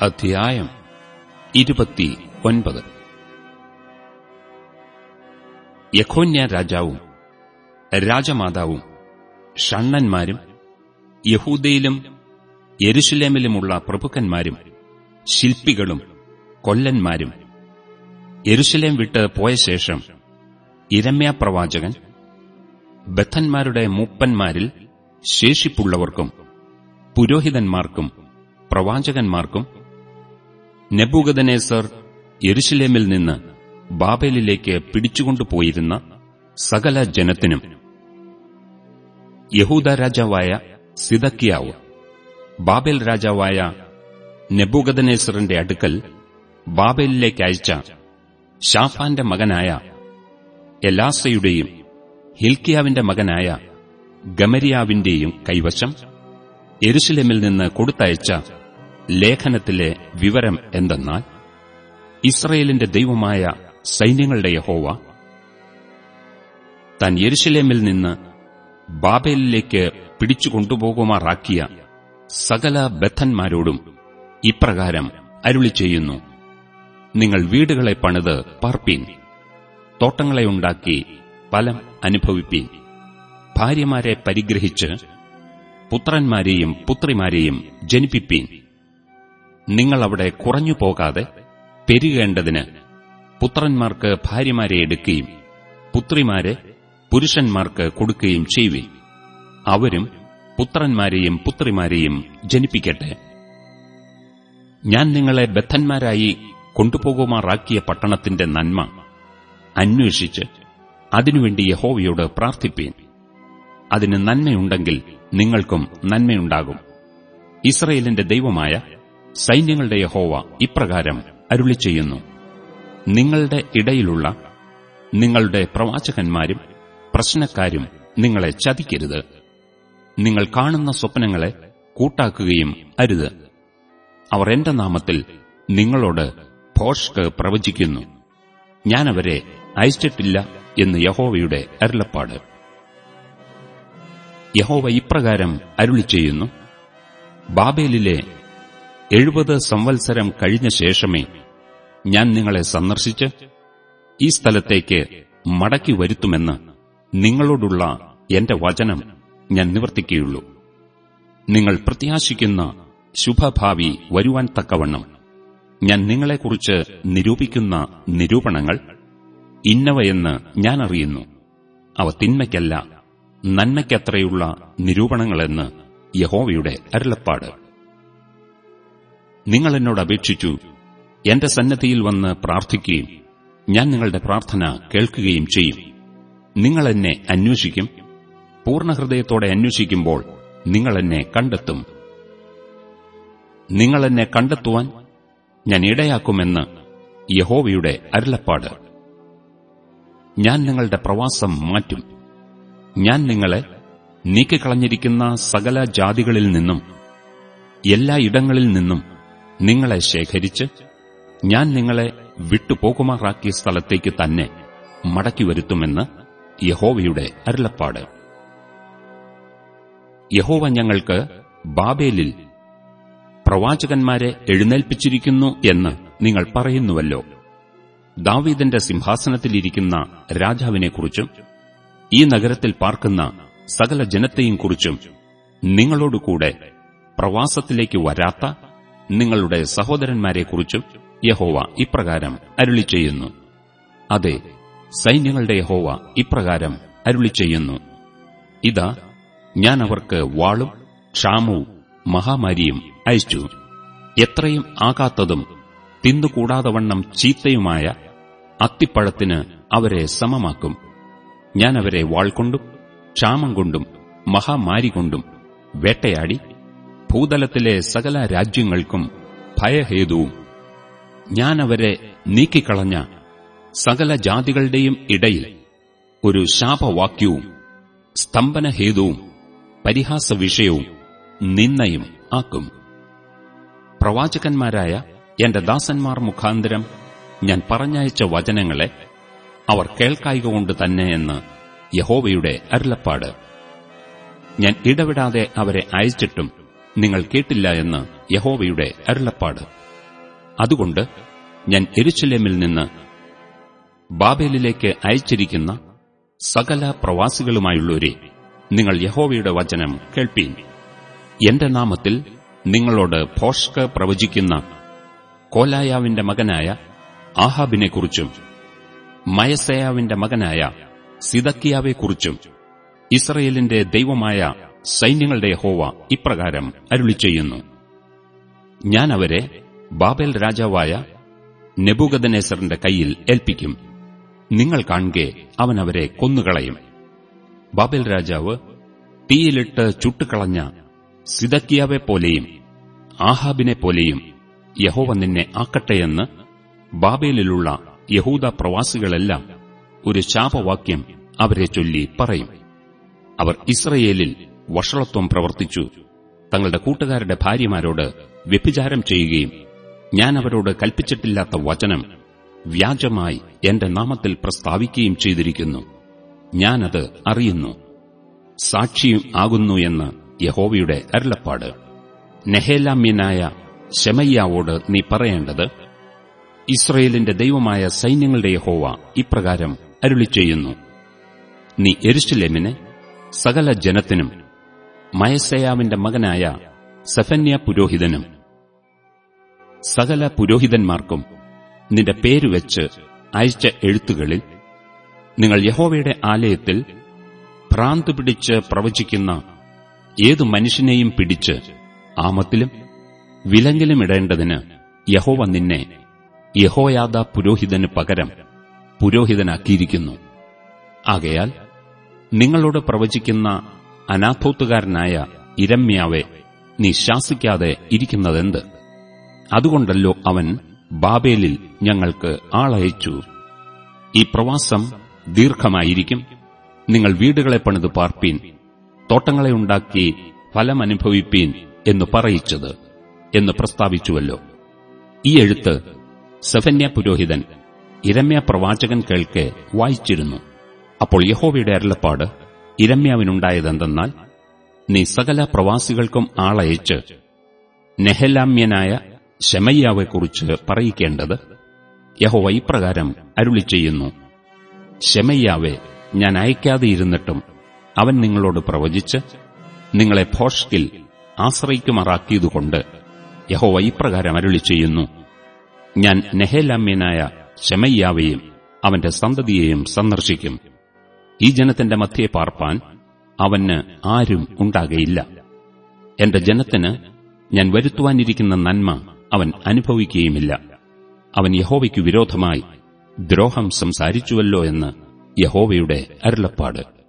അധ്യായം ഇരുപത്തി ഒൻപത്. യഖോന്യ രാജാവും രാജമാതാവും ഷണ്ണന്മാരും യഹൂദയിലും യെരുഷലേമിലുമുള്ള പ്രഭുക്കന്മാരും ശില്പികളും കൊല്ലന്മാരും യെരുഷലേം വിട്ട് പോയ ശേഷം ഇരമ്യ പ്രവാചകൻ ബദ്ധന്മാരുടെ മൂപ്പന്മാരിൽ ശേഷിപ്പുള്ളവർക്കും പുരോഹിതന്മാർക്കും പ്രവാചകന്മാർക്കും നെബൂഗദനേസർ യെരുഷലേമിൽ നിന്ന് ബാബേലിലേക്ക് പിടിച്ചുകൊണ്ടുപോയിരുന്ന സകല ജനത്തിനും യഹൂദ രാജാവായ സിദക്കിയാവ് ബാബേൽ രാജാവായ നെബൂഗദനേസറിന്റെ അടുക്കൽ ബാബേലിലേക്ക് അയച്ച ഷാഫാന്റെ മകനായ എലാസയുടെയും ഹിൽക്കിയാവിന്റെ മകനായ ഗമരിയാവിന്റെയും കൈവശം എരുശലേമിൽ നിന്ന് കൊടുത്തയച്ച ലേഖനത്തിലെ വിവരം എന്തെന്നാൽ ഇസ്രയേലിന്റെ ദൈവമായ സൈന്യങ്ങളുടെ യഹോവ താൻ യെരുശലേമിൽ നിന്ന് ബാബേലിലേക്ക് പിടിച്ചുകൊണ്ടുപോകുമാറാക്കിയ സകല ബദ്ധന്മാരോടും ഇപ്രകാരം അരുളി ചെയ്യുന്നു. നിങ്ങൾ വീടുകളെ പണിത് പാർപ്പീൻ തോട്ടങ്ങളെ ഉണ്ടാക്കി ഫലം അനുഭവിപ്പീൻ. ഭാര്യമാരെ പരിഗ്രഹിച്ച് പുത്രന്മാരെയും പുത്രിമാരെയും ജനിപ്പിപ്പീൻ. നിങ്ങൾ അവിടെ കുറഞ്ഞു പോകാതെ പെരുകേണ്ടതിന് പുത്രന്മാർക്ക് ഭാര്യമാരെ എടുക്കുകയും പുത്രിമാരെ പുരുഷന്മാർക്ക് കൊടുക്കുകയും ചെയ്യുവിൻ. അവരും പുത്രന്മാരെയും പുത്രിമാരെയും ജനിപ്പിക്കട്ടെ. ഞാൻ നിങ്ങളെ ബദ്ധന്മാരായി കൊണ്ടുപോകുമാറാക്കിയ പട്ടണത്തിന്റെ നന്മ അന്വേഷിച്ച് അതിനുവേണ്ടി യഹോവയോട് പ്രാർത്ഥിപ്പീൻ. അതിന് നന്മയുണ്ടെങ്കിൽ നിങ്ങൾക്കും നന്മയുണ്ടാകും. ഇസ്രയേലിന്റെ ദൈവമായ സൈന്യങ്ങളുടെ യഹോവ ഇപ്രകാരം അരുളി ചെയ്യുന്നു നിങ്ങളുടെ ഇടയിലുള്ള നിങ്ങളുടെ പ്രവാചകന്മാരും പ്രശ്നക്കാരും നിങ്ങളെ ചതിക്കരുത്. നിങ്ങൾ കാണുന്ന സ്വപ്നങ്ങളെ കൂട്ടാക്കുകയും അരുത്. അവർ എന്റെ നാമത്തിൽ നിങ്ങളോട് ഭോഷ്ക് പ്രവചിക്കുന്നു. ഞാനവരെ അയച്ചിട്ടില്ല എന്ന് യഹോവയുടെ അരുളപ്പാട്. യഹോവ ഇപ്രകാരം അരുളി ചെയ്യുന്നു ബാബേലിലെ എഴുപത് സംവത്സരം കഴിഞ്ഞ ശേഷമേ ഞാൻ നിങ്ങളെ സന്ദർശിച്ച് ഈ സ്ഥലത്തേക്ക് മടക്കി വരുത്തുമെന്ന് നിങ്ങളോടുള്ള എന്റെ വചനം ഞാൻ നിവർത്തിക്കുകയുള്ളൂ. നിങ്ങൾ പ്രത്യാശിക്കുന്ന ശുഭഭാവി വരുവാൻ തക്കവണ്ണം ഞാൻ നിങ്ങളെക്കുറിച്ച് നിരൂപിക്കുന്ന നിരൂപണങ്ങൾ ഇന്നവയെന്ന് ഞാൻ അറിയുന്നു. അവ തിന്മയ്ക്കല്ല നന്മയ്ക്കത്രയുള്ള നിരൂപണങ്ങളെന്ന് യഹോവയുടെ അരുളപ്പാട്. നിങ്ങൾ എന്നോട് അപേക്ഷിച്ചു എന്റെ സന്നദ്ധിയിൽ വന്ന് പ്രാർത്ഥിക്കുകയും ഞാൻ നിങ്ങളുടെ പ്രാർത്ഥന കേൾക്കുകയും ചെയ്യും. നിങ്ങൾ എന്നെ അന്വേഷിക്കും പൂർണഹൃദയത്തോടെ അന്വേഷിക്കുമ്പോൾ നിങ്ങൾ എന്നെ കണ്ടെത്തും. നിങ്ങൾ എന്നെ കണ്ടെത്തുവാൻ ഞാൻ ഇടയാക്കുമെന്ന് യഹോവയുടെ അരുളപ്പാട്. ഞാൻ നിങ്ങളുടെ പ്രവാസം മാറ്റും. ഞാൻ നിങ്ങളെ നീക്കിക്കളഞ്ഞിരിക്കുന്ന സകല ജാതികളിൽ നിന്നും എല്ലാ ഇടങ്ങളിൽ നിന്നും നിങ്ങളെ ശേഖരിച്ച് ഞാൻ നിങ്ങളെ വിട്ടുപോകുമാറാക്കിയ സ്ഥലത്തേക്ക് തന്നെ മടക്കി വരുത്തുമെന്ന് യഹോവയുടെ അരുളപ്പാട്. യഹോവ ഞങ്ങൾക്ക് ബാബേലിൽ പ്രവാചകന്മാരെ എഴുന്നേൽപ്പിച്ചിരിക്കുന്നു എന്ന് നിങ്ങൾ പറയുന്നുവല്ലോ. ദാവീദിന്റെ സിംഹാസനത്തിലിരിക്കുന്ന രാജാവിനെക്കുറിച്ചും ഈ നഗരത്തിൽ പാർക്കുന്ന സകല ജനത്തെയും കുറിച്ചും നിങ്ങളോടുകൂടെ പ്രവാസത്തിലേക്ക് വരാത്ത നിങ്ങളുടെ സഹോദരന്മാരെക്കുറിച്ചും യഹോവ ഇപ്രകാരം അരുളി ചെയ്യുന്നു അതെ സൈന്യങ്ങളുടെ യഹോവ ഇപ്രകാരം അരുളി ചെയ്യുന്നു ഇതാ ഞാൻ അവർക്ക് വാളും ക്ഷാമവും മഹാമാരിയും അയച്ചു. എത്രയും ആകാത്തതും തിന്നുകൂടാതവണ്ണം ചീത്തയുമായ അത്തിപ്പഴത്തിന് അവരെ സമമാക്കും. ഞാൻ അവരെ വാൾകൊണ്ടും ക്ഷാമം കൊണ്ടും മഹാമാരി കൊണ്ടും വേട്ടയാടി ഭൂതലത്തിലെ സകല രാജ്യങ്ങൾക്കും ഭയഹേതുവും ഞാൻ അവരെ നീക്കിക്കളഞ്ഞ സകല ജാതികളുടെയും ഇടയിൽ ഒരു ശാപവാക്യവും സ്തംഭനഹേതുവും പരിഹാസവിഷയവും നിന്നയും ആക്കും. പ്രവാചകന്മാരായ എന്റെ ദാസന്മാർ മുഖാന്തരം ഞാൻ പറഞ്ഞയച്ച വചനങ്ങളെ അവർ കേൾക്കായിക കൊണ്ട് തന്നെയെന്ന് യഹോവയുടെ അരുളപ്പാട്. ഞാൻ ഇടവിടാതെ അവരെ അയച്ചിട്ടും നിങ്ങൾ കേട്ടില്ല എന്ന് യഹോവയുടെ അരുളപ്പാട്. അതുകൊണ്ട് ഞാൻ എരുശലേമിൽ നിന്ന് ബാബേലിലേക്ക് അയച്ചിരിക്കുന്ന സകല പ്രവാസികളുമായുള്ളവരെ നിങ്ങൾ യഹോവയുടെ വചനം കേൾപ്പീൻ. എന്റെ നാമത്തിൽ നിങ്ങളോട് ഭോഷ്ക പ്രവചിക്കുന്ന കോലായാവിന്റെ മകനായ ആഹാബിനെക്കുറിച്ചും മയസയാവിന്റെ മകനായ സിദക്കിയാവെക്കുറിച്ചും ഇസ്രയേലിന്റെ ദൈവമായ സൈന്യങ്ങളുടെ ഹോവ ഇപ്രകാരം അരുളി ചെയ്യുന്നു ഞാൻ അവരെ ബാബേൽ രാജാവായ നെബുഗദനേസറിന്റെ കയ്യിൽ ഏൽപ്പിക്കും. നിങ്ങൾ കാണുകെ അവൻ അവരെ കൊന്നുകളയും. ബാബേൽ രാജാവ് തീയിലിട്ട് ചുട്ടുകളഞ്ഞ സിദക്കിയാവെ പോലെയും ആഹാബിനെ പോലെയും യഹോവ നിന്നെ ആക്കട്ടെയെന്ന് ബാബേലിലുള്ള യഹൂദ പ്രവാസികളെല്ലാം ഒരു ശാപവാക്യം അവരെ ചൊല്ലി പറയും. അവർ ഇസ്രയേലിൽ വഷളത്വം പ്രവർത്തിച്ചു. തങ്ങളുടെ കൂട്ടുകാരുടെ ഭാര്യമാരോട് വ്യഭിചാരം ചെയ്യുകയും ഞാൻ അവരോട് കൽപ്പിച്ചിട്ടില്ലാത്ത വചനം വ്യാജമായി എന്റെ നാമത്തിൽ പ്രസ്താവിക്കുകയും ചെയ്തിരിക്കുന്നു. ഞാനത് അറിയുന്നു. സാക്ഷിയും ആകുന്നു എന്ന് യഹോവയുടെ അരുളപ്പാട്. നെഹേലാമ്യനായ ശമയ്യാവോട് നീ പറയേണ്ടത് ഇസ്രയേലിന്റെ ദൈവമായ സൈന്യങ്ങളുടെ യഹോവ ഇപ്രകാരം അരുളി ചെയ്യുന്നു നീ എരിശിലേമിനെ സകല ജനത്തിനും മയസയാവിന്റെ മകനായ സഫന്യ പുരോഹിതനും. സകല പുരോഹിതന്മാർക്കും നിന്റെ പേരുവെച്ച് അയച്ച എഴുത്തുകളിൽ നിങ്ങൾ യഹോവയുടെ ആലയത്തിൽ ഭ്രാന്ത് പിടിച്ച് പ്രവചിക്കുന്ന ഏതു മനുഷ്യനെയും പിടിച്ച് ആമത്തിലും വിലങ്ങിലും ഇടേണ്ടതിന് യഹോവ നിന്നെ യഹോയാദ പുരോഹിതന് പകരം പുരോഹിതനാക്കിയിരിക്കുന്നു. ആകയാൽ നിങ്ങളോട് പ്രവചിക്കുന്ന അനാഥോത്തുകാരനായ ഇരമ്യാവെ നീ ശാസിക്കാതെ ഇരിക്കുന്നതെന്ത്? അതുകൊണ്ടല്ലോ അവൻ ബാബേലിൽ ഞങ്ങൾക്ക് ആളയച്ചു. ഈ പ്രവാസം ദീർഘമായിരിക്കും. നിങ്ങൾ വീടുകളെ പണിത് പാർപ്പീൻ തോട്ടങ്ങളെ ഉണ്ടാക്കി ഫലമനുഭവിപ്പീൻ എന്ന് പറയിച്ചത് എന്ന് പ്രസ്താവിച്ചുവല്ലോ. ഈ എഴുത്ത് സഫന്യ പുരോഹിതൻ ഇരമ്യ പ്രവാചകൻ കേൾക്കെ വായിച്ചിരുന്നു. അപ്പോൾ യഹോവയുടെ അരുളപ്പാട് ഇരമ്യാവിനുണ്ടായതെന്തെന്നാൽ നീ സകല പ്രവാസികൾക്കും ആളയച്ച് നെഹലാമ്യനായ ശമയ്യാവെക്കുറിച്ച് പറയിക്കേണ്ടത് യഹോവ ഇപ്രകാരം അരുളി ചെയ്യുന്നു ശമയ്യാവെ ഞാൻ അയക്കാതെ അയക്കാതെയിരുന്നിട്ടും അവൻ നിങ്ങളോട് പ്രവചിച്ച് നിങ്ങളെ ഭോഷ്കിൽ ആശ്രയിക്കുമാറാക്കിയതുകൊണ്ട് യഹോവ ഇപ്രകാരം അരുളി ചെയ്യുന്നു ഞാൻ നെഹലാമ്യനായ ശമയ്യാവെയും അവന്റെ സന്തതിയെയും സന്ദർശിക്കും. ഈ ജനത്തിന്റെ മധ്യേ പാർപ്പാൻ അവന് ആരും ഉണ്ടാകയില്ല. എന്റെ ജനത്തിന് ഞാൻ വരുത്തുവാനിരിക്കുന്ന നന്മ അവൻ അനുഭവിക്കുകയുമില്ല. അവൻ യഹോവയ്ക്കു വിരോധമായി ദ്രോഹം സംസാരിച്ചുവല്ലോ എന്ന് യഹോവയുടെ അരുളപ്പാട്.